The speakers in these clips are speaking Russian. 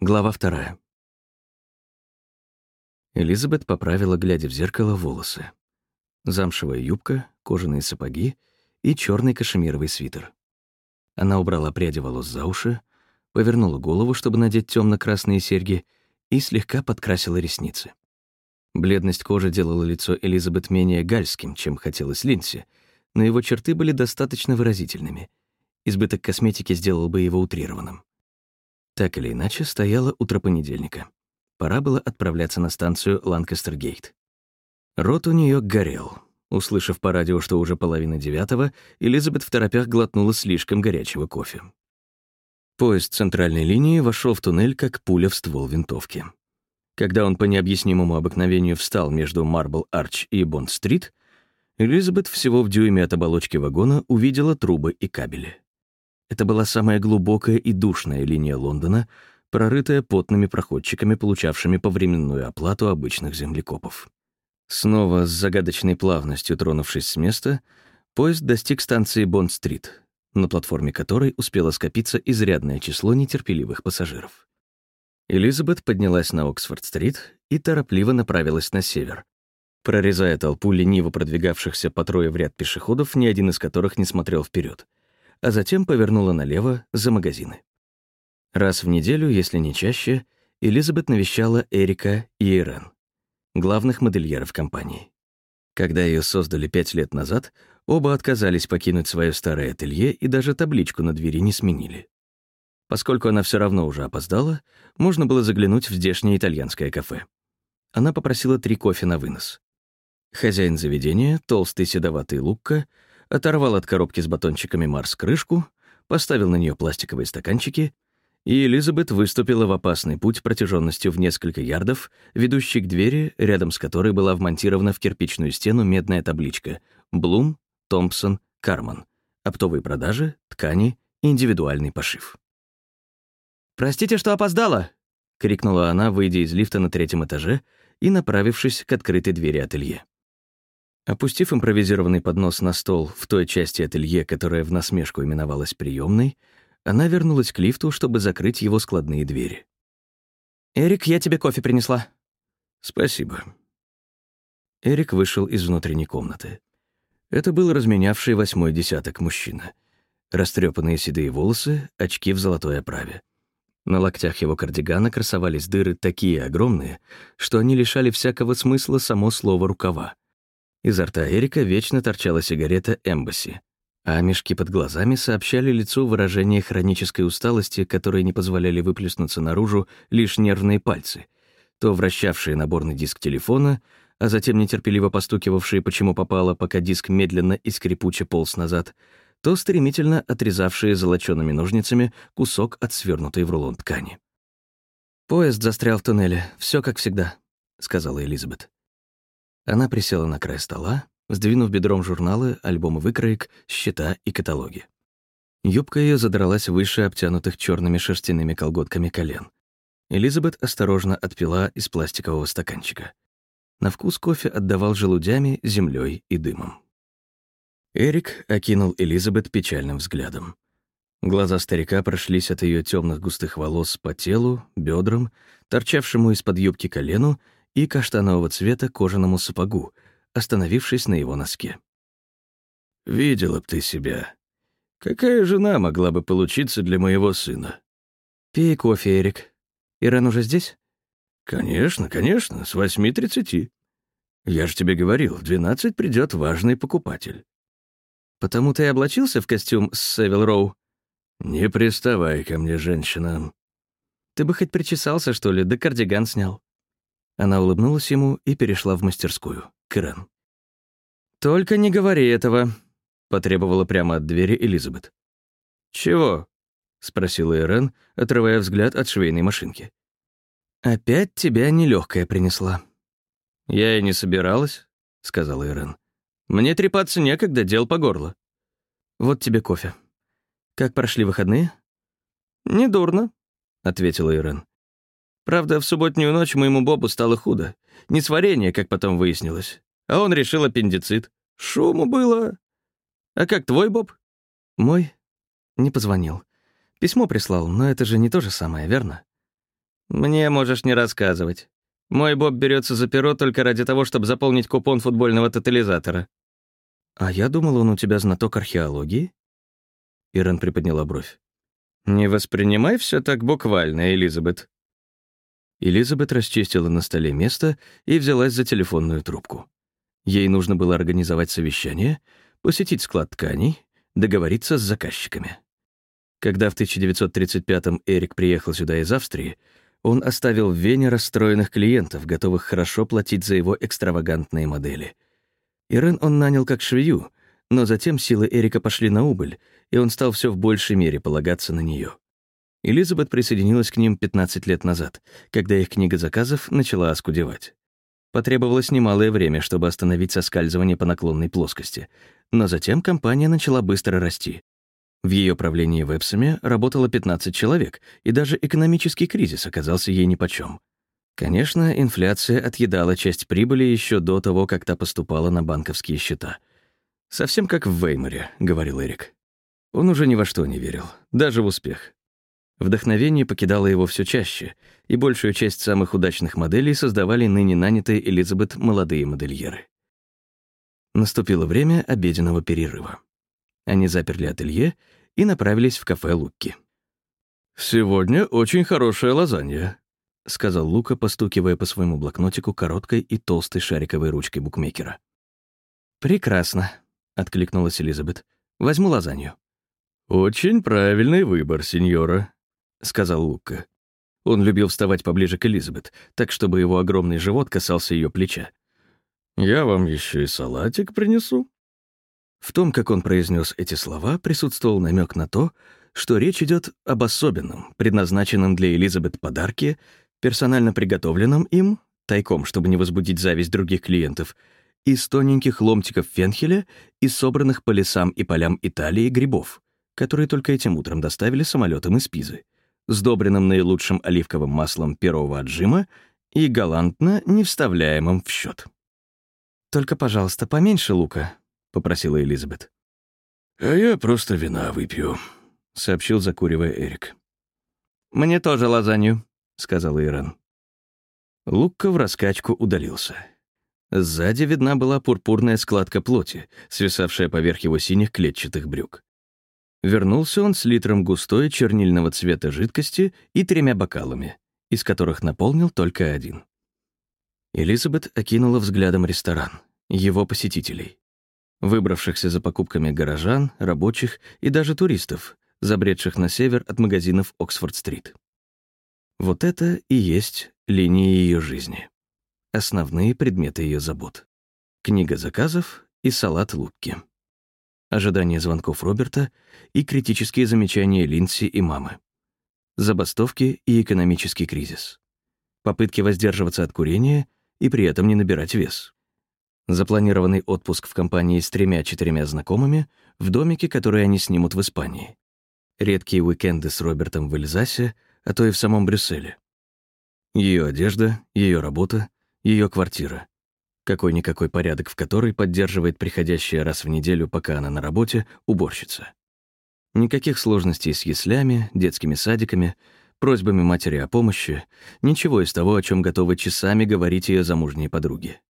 Глава вторая. Элизабет поправила, глядя в зеркало, волосы. Замшевая юбка, кожаные сапоги и черный кашемировый свитер. Она убрала пряди волос за уши, повернула голову, чтобы надеть темно красные серьги, и слегка подкрасила ресницы. Бледность кожи делала лицо Элизабет менее гальским, чем хотелось Линси, но его черты были достаточно выразительными. Избыток косметики сделал бы его утрированным. Так или иначе, стояло утро понедельника. Пора было отправляться на станцию Ланкастер-Гейт. Рот у нее горел. Услышав по радио, что уже половина девятого, Элизабет в торопях глотнула слишком горячего кофе. Поезд центральной линии вошел в туннель, как пуля в ствол винтовки. Когда он по необъяснимому обыкновению встал между Марбл-Арч и Бонд-Стрит, Элизабет всего в дюйме от оболочки вагона увидела трубы и кабели. Это была самая глубокая и душная линия Лондона, прорытая потными проходчиками, получавшими повременную оплату обычных землекопов. Снова с загадочной плавностью тронувшись с места, поезд достиг станции Бонд-стрит, на платформе которой успело скопиться изрядное число нетерпеливых пассажиров. Элизабет поднялась на Оксфорд-стрит и торопливо направилась на север, прорезая толпу лениво продвигавшихся по трое в ряд пешеходов, ни один из которых не смотрел вперед — а затем повернула налево за магазины. Раз в неделю, если не чаще, Элизабет навещала Эрика и Ирен, главных модельеров компании. Когда ее создали пять лет назад, оба отказались покинуть свое старое ателье и даже табличку на двери не сменили. Поскольку она все равно уже опоздала, можно было заглянуть в здешнее итальянское кафе. Она попросила три кофе на вынос. Хозяин заведения, толстый седоватый Лукка, оторвал от коробки с батончиками Марс крышку, поставил на нее пластиковые стаканчики, и Элизабет выступила в опасный путь протяженностью в несколько ярдов, ведущий к двери, рядом с которой была вмонтирована в кирпичную стену медная табличка «Блум, Томпсон, Карман. Оптовые продажи, ткани, индивидуальный пошив». «Простите, что опоздала!» — крикнула она, выйдя из лифта на третьем этаже и направившись к открытой двери ателье. Опустив импровизированный поднос на стол в той части ателье, которая в насмешку именовалась приемной, она вернулась к лифту, чтобы закрыть его складные двери. «Эрик, я тебе кофе принесла». «Спасибо». Эрик вышел из внутренней комнаты. Это был разменявший восьмой десяток мужчина. Растрепанные седые волосы, очки в золотой оправе. На локтях его кардигана красовались дыры такие огромные, что они лишали всякого смысла само слово «рукава». Изо рта Эрика вечно торчала сигарета «Эмбасси», а мешки под глазами сообщали лицу выражение хронической усталости, которые не позволяли выплеснуться наружу лишь нервные пальцы, то вращавшие наборный диск телефона, а затем нетерпеливо постукивавшие почему попало, пока диск медленно и скрипуче полз назад, то стремительно отрезавшие золочёными ножницами кусок от свернутой в рулон ткани. «Поезд застрял в туннеле, все как всегда», — сказала Элизабет. Она присела на край стола, сдвинув бедром журналы, альбомы выкроек, счета и каталоги. Юбка ее задралась выше обтянутых черными шерстяными колготками колен. Элизабет осторожно отпила из пластикового стаканчика. На вкус кофе отдавал желудями, землей и дымом. Эрик окинул Элизабет печальным взглядом. Глаза старика прошлись от ее темных густых волос по телу, бедрам, торчавшему из-под юбки колену и каштанового цвета кожаному сапогу, остановившись на его носке. «Видела б ты себя. Какая жена могла бы получиться для моего сына?» «Пей кофе, Эрик. Ирен уже здесь?» «Конечно, конечно, с восьми тридцати. Я же тебе говорил, в двенадцать придет важный покупатель». «Потому ты и облачился в костюм с Севил Роу?» «Не приставай ко мне, женщина». «Ты бы хоть причесался, что ли, да кардиган снял». Она улыбнулась ему и перешла в мастерскую, к Ирен. «Только не говори этого», — потребовала прямо от двери Элизабет. «Чего?» — спросила Ирен, отрывая взгляд от швейной машинки. «Опять тебя нелегкая принесла». «Я и не собиралась», — сказала Ирен. «Мне трепаться некогда, дел по горло». «Вот тебе кофе. Как прошли выходные?» «Недурно», — ответила Ирен. Правда, в субботнюю ночь моему Бобу стало худо. Не сварение, как потом выяснилось. А он решил аппендицит. Шуму было. А как твой Боб? Мой? Не позвонил. Письмо прислал, но это же не то же самое, верно? Мне можешь не рассказывать. Мой Боб берется за перо только ради того, чтобы заполнить купон футбольного тотализатора. А я думал, он у тебя знаток археологии? Ирен приподняла бровь. Не воспринимай все так буквально, Элизабет. Элизабет расчистила на столе место и взялась за телефонную трубку. Ей нужно было организовать совещание, посетить склад тканей, договориться с заказчиками. Когда в 1935-м Эрик приехал сюда из Австрии, он оставил в Вене расстроенных клиентов, готовых хорошо платить за его экстравагантные модели. Ирен он нанял как швею, но затем силы Эрика пошли на убыль, и он стал все в большей мере полагаться на нее. Элизабет присоединилась к ним 15 лет назад, когда их книга заказов начала оскудевать. Потребовалось немалое время, чтобы остановить соскальзывание по наклонной плоскости, но затем компания начала быстро расти. В ее правлении в работало 15 человек, и даже экономический кризис оказался ей нипочем. Конечно, инфляция отъедала часть прибыли еще до того, как та поступала на банковские счета. «Совсем как в Веймаре», — говорил Эрик. Он уже ни во что не верил, даже в успех. Вдохновение покидало его все чаще, и большую часть самых удачных моделей создавали ныне нанятые Элизабет молодые модельеры. Наступило время обеденного перерыва. Они заперли ателье и направились в кафе Лукки. «Сегодня очень хорошая лазанья», — сказал Лука, постукивая по своему блокнотику короткой и толстой шариковой ручкой букмекера. «Прекрасно», — откликнулась Элизабет. «Возьму лазанью». «Очень правильный выбор, сеньора», — сказал Лука. Он любил вставать поближе к Элизабет, так, чтобы его огромный живот касался ее плеча. «Я вам еще и салатик принесу». В том, как он произнес эти слова, присутствовал намек на то, что речь идет об особенном, предназначенном для Элизабет подарке, персонально приготовленном им, тайком, чтобы не возбудить зависть других клиентов, из тоненьких ломтиков фенхеля и собранных по лесам и полям Италии грибов, которые только этим утром доставили самолетом из Пизы сдобренным наилучшим оливковым маслом первого отжима и галантно не вставляемым в счет. «Только, пожалуйста, поменьше лука», — попросила Элизабет. «А я просто вина выпью», — сообщил, закуривая Эрик. «Мне тоже лазанью», — сказала Ирен. Лукка в раскачку удалился. Сзади видна была пурпурная складка плоти, свисавшая поверх его синих клетчатых брюк. Вернулся он с литром густой чернильного цвета жидкости и тремя бокалами, из которых наполнил только один. Элизабет окинула взглядом ресторан, его посетителей, выбравшихся за покупками горожан, рабочих и даже туристов, забредших на север от магазинов Оксфорд-стрит. Вот это и есть линии ее жизни. Основные предметы ее забот. Книга заказов и салат луки ожидание звонков Роберта и критические замечания Линдси и мамы. Забастовки и экономический кризис. Попытки воздерживаться от курения и при этом не набирать вес. Запланированный отпуск в компании с тремя-четырьмя знакомыми в домике, который они снимут в Испании. Редкие уикенды с Робертом в Эльзасе, а то и в самом Брюсселе. Ее одежда, ее работа, ее квартира какой-никакой порядок в которой поддерживает приходящая раз в неделю, пока она на работе, уборщица. Никаких сложностей с яслями, детскими садиками, просьбами матери о помощи, ничего из того, о чем готовы часами говорить ее замужние подруги.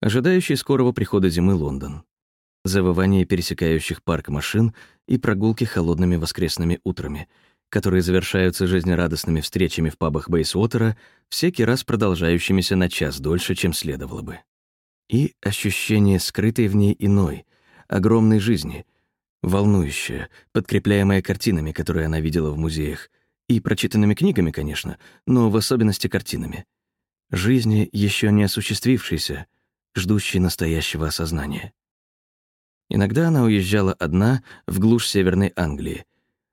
Ожидающий скорого прихода зимы Лондон. Завывание пересекающих парк машин и прогулки холодными воскресными утрами, которые завершаются жизнерадостными встречами в пабах Бейсуотера, всякий раз продолжающимися на час дольше, чем следовало бы и ощущение скрытой в ней иной, огромной жизни, волнующее, подкрепляемое картинами, которые она видела в музеях, и прочитанными книгами, конечно, но в особенности картинами. Жизни, еще не осуществившейся, ждущей настоящего осознания. Иногда она уезжала одна в глушь Северной Англии,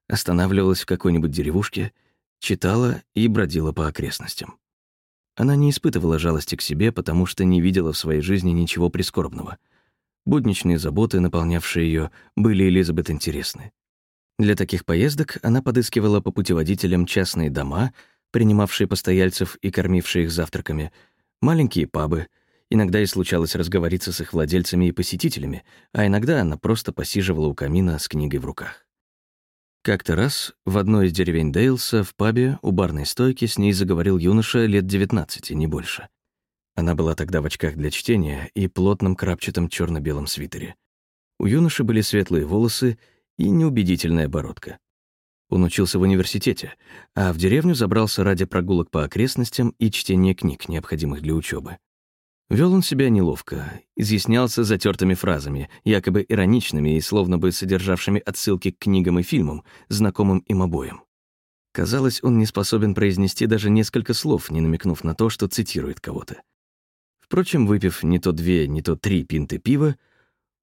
останавливалась в какой-нибудь деревушке, читала и бродила по окрестностям. Она не испытывала жалости к себе, потому что не видела в своей жизни ничего прискорбного. Будничные заботы, наполнявшие ее, были Элизабет интересны. Для таких поездок она подыскивала по путеводителям частные дома, принимавшие постояльцев и кормившие их завтраками, маленькие пабы, иногда и случалось разговориться с их владельцами и посетителями, а иногда она просто посиживала у камина с книгой в руках. Как-то раз в одной из деревень Дейлса в пабе у барной стойки с ней заговорил юноша лет 19, не больше. Она была тогда в очках для чтения и плотном крапчатом черно белом свитере. У юноши были светлые волосы и неубедительная бородка. Он учился в университете, а в деревню забрался ради прогулок по окрестностям и чтения книг, необходимых для учебы. Вел он себя неловко, изъяснялся затертыми фразами, якобы ироничными и словно бы содержавшими отсылки к книгам и фильмам, знакомым им обоим. Казалось, он не способен произнести даже несколько слов, не намекнув на то, что цитирует кого-то. Впрочем, выпив не то две, не то три пинты пива,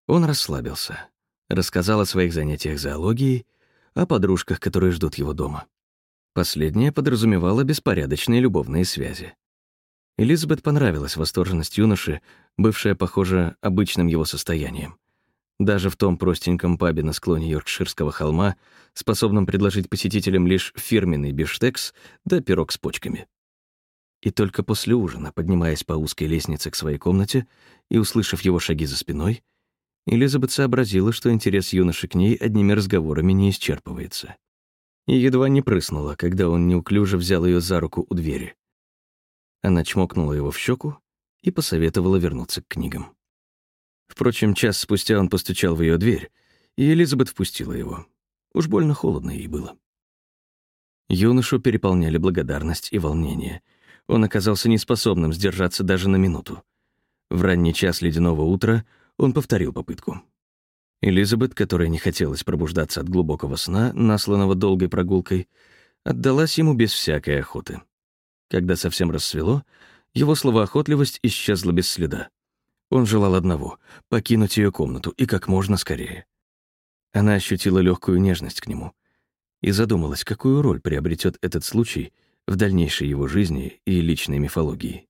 он расслабился, рассказал о своих занятиях зоологией, о подружках, которые ждут его дома. Последнее подразумевало беспорядочные любовные связи. Элизабет понравилась восторженность юноши, бывшая, похоже, обычным его состоянием. Даже в том простеньком пабе на склоне Йоркширского холма, способном предложить посетителям лишь фирменный биштекс да пирог с почками. И только после ужина, поднимаясь по узкой лестнице к своей комнате и услышав его шаги за спиной, Элизабет сообразила, что интерес юноши к ней одними разговорами не исчерпывается. И едва не прыснула, когда он неуклюже взял ее за руку у двери. Она чмокнула его в щеку и посоветовала вернуться к книгам. Впрочем, час спустя он постучал в ее дверь, и Элизабет впустила его. Уж больно холодно ей было. Юношу переполняли благодарность и волнение. Он оказался неспособным сдержаться даже на минуту. В ранний час ледяного утра он повторил попытку. Элизабет, которая не хотелось пробуждаться от глубокого сна, насланного долгой прогулкой, отдалась ему без всякой охоты. Когда совсем рассвело, его словоохотливость исчезла без следа. Он желал одного — покинуть ее комнату и как можно скорее. Она ощутила легкую нежность к нему и задумалась, какую роль приобретет этот случай в дальнейшей его жизни и личной мифологии.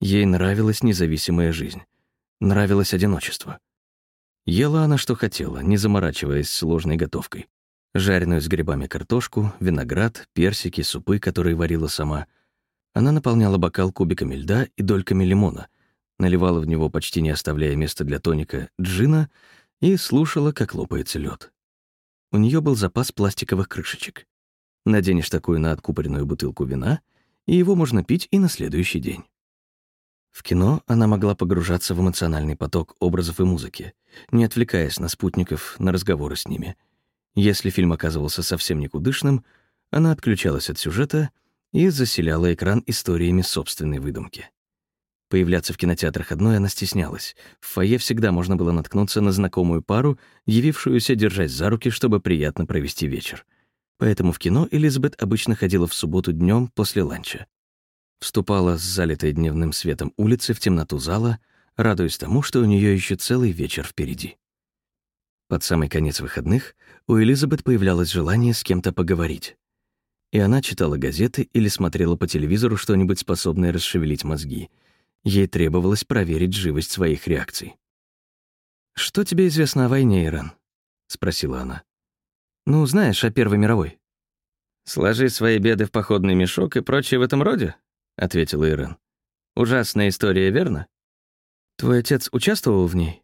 Ей нравилась независимая жизнь, нравилось одиночество. Ела она, что хотела, не заморачиваясь сложной готовкой жареную с грибами картошку, виноград, персики, супы, которые варила сама. Она наполняла бокал кубиками льда и дольками лимона, наливала в него, почти не оставляя места для тоника, джина и слушала, как лопается лед. У нее был запас пластиковых крышечек. Наденешь такую на откупоренную бутылку вина, и его можно пить и на следующий день. В кино она могла погружаться в эмоциональный поток образов и музыки, не отвлекаясь на спутников, на разговоры с ними — если фильм оказывался совсем никудышным, она отключалась от сюжета и заселяла экран историями собственной выдумки. Появляться в кинотеатрах одной она стеснялась. В фойе всегда можно было наткнуться на знакомую пару, явившуюся держать за руки, чтобы приятно провести вечер. Поэтому в кино Элизабет обычно ходила в субботу днем после ланча. Вступала с залитой дневным светом улицы в темноту зала, радуясь тому, что у нее еще целый вечер впереди. Под самый конец выходных у Элизабет появлялось желание с кем-то поговорить. И она читала газеты или смотрела по телевизору что-нибудь способное расшевелить мозги. Ей требовалось проверить живость своих реакций. «Что тебе известно о войне, Иран?» — спросила она. «Ну, знаешь, о Первой мировой». «Сложи свои беды в походный мешок и прочее в этом роде?» — ответила Иран. «Ужасная история, верно?» «Твой отец участвовал в ней?» —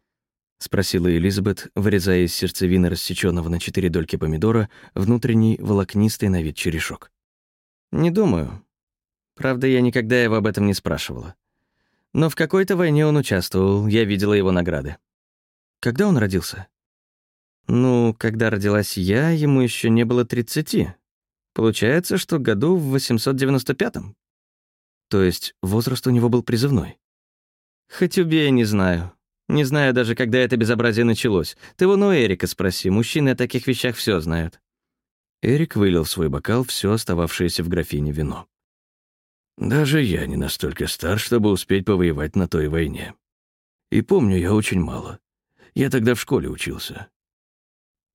спросила Элизабет, вырезая из сердцевины рассеченного на четыре дольки помидора внутренний волокнистый на вид черешок. «Не думаю. Правда, я никогда его об этом не спрашивала. Но в какой-то войне он участвовал, я видела его награды». «Когда он родился?» «Ну, когда родилась я, ему еще не было тридцати. Получается, что году в 895-м». «То есть возраст у него был призывной?» «Хоть убей, не знаю. Не знаю даже, когда это безобразие началось. Ты вон у Эрика спроси, мужчины о таких вещах все знают». Эрик вылил в свой бокал все остававшееся в графине вино. «Даже я не настолько стар, чтобы успеть повоевать на той войне. И помню я очень мало. Я тогда в школе учился».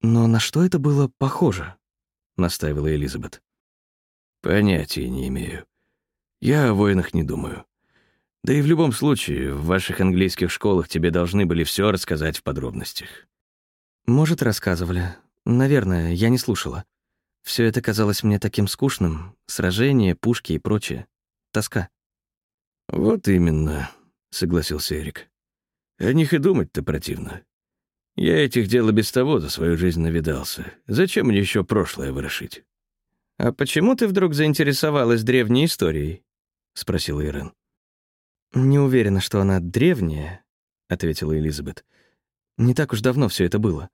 «Но на что это было похоже?» — настаивала Элизабет. «Понятия не имею. Я о войнах не думаю. Да и в любом случае, в ваших английских школах тебе должны были все рассказать в подробностях. Может, рассказывали. Наверное, я не слушала. Все это казалось мне таким скучным. Сражения, пушки и прочее. Тоска. «Вот именно», — согласился Эрик. «О них и думать-то противно. Я этих дел и без того за свою жизнь навидался. Зачем мне еще прошлое ворошить? «А почему ты вдруг заинтересовалась древней историей?» — спросила Ирен. «Не уверена, что она древняя», — ответила Элизабет. «Не так уж давно все это было.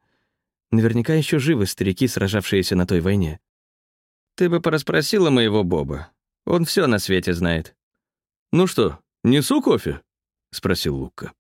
Наверняка еще живы старики, сражавшиеся на той войне». «Ты бы порасспросила моего Боба. Он все на свете знает». «Ну что, несу кофе?» — спросил Лука.